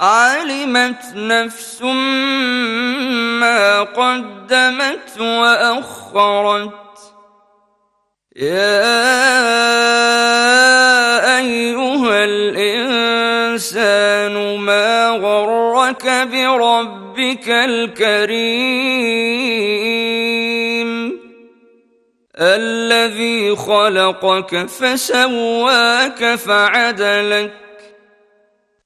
علمت نفس ما قدمت واخرت يا ايها الانسان ما غرك بربك الكريم الذي خلقك فسواك فعدلك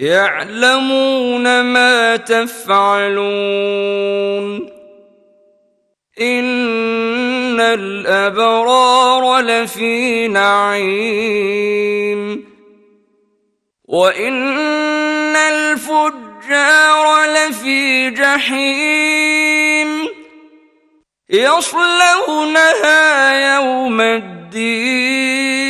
يعلمون ما تفعلون. إن الأبرار لفي نعيم. وإن الفجار لفي جحيم. يصلونها يوم الدين.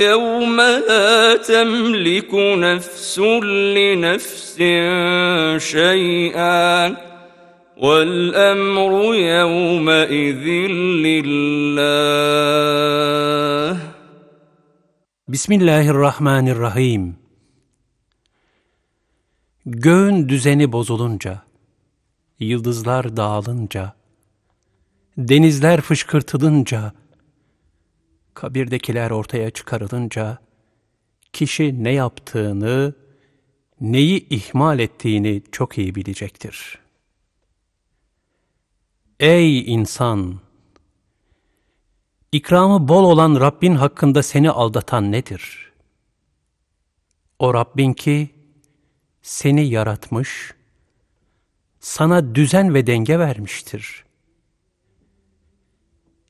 يوم لا تملك نفس لنفس شيئا والامر يومئذ لله Bismillahirrahmanirrahim. Göğün düzeni bozulunca, yıldızlar dağılınca, denizler fışkırtılınca, kabirdekiler ortaya çıkarılınca, kişi ne yaptığını, neyi ihmal ettiğini çok iyi bilecektir. Ey insan! İkramı bol olan Rabbin hakkında seni aldatan nedir? O Rabbin ki, seni yaratmış, sana düzen ve denge vermiştir.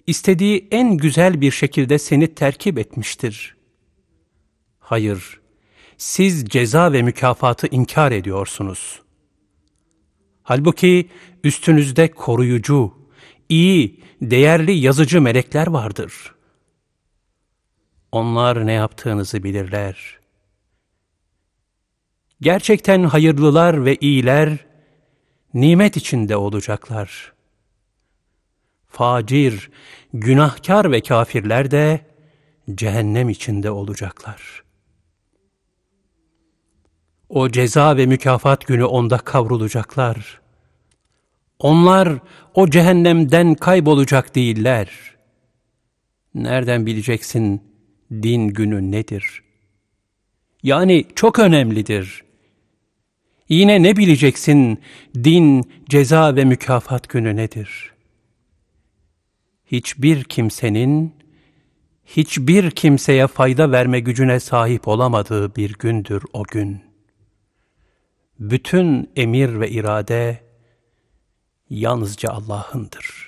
İstediği en güzel bir şekilde seni terkip etmiştir. Hayır, siz ceza ve mükafatı inkar ediyorsunuz. Halbuki üstünüzde koruyucu, iyi, değerli yazıcı melekler vardır. Onlar ne yaptığınızı bilirler. Gerçekten hayırlılar ve iyiler, nimet içinde olacaklar. Facir, günahkar ve kafirler de cehennem içinde olacaklar. O ceza ve mükafat günü onda kavrulacaklar. Onlar o cehennemden kaybolacak değiller. Nereden bileceksin din günü nedir? Yani çok önemlidir. Yine ne bileceksin din, ceza ve mükafat günü nedir? Hiçbir kimsenin, hiçbir kimseye fayda verme gücüne sahip olamadığı bir gündür o gün. Bütün emir ve irade, yalnızca Allah'ındır.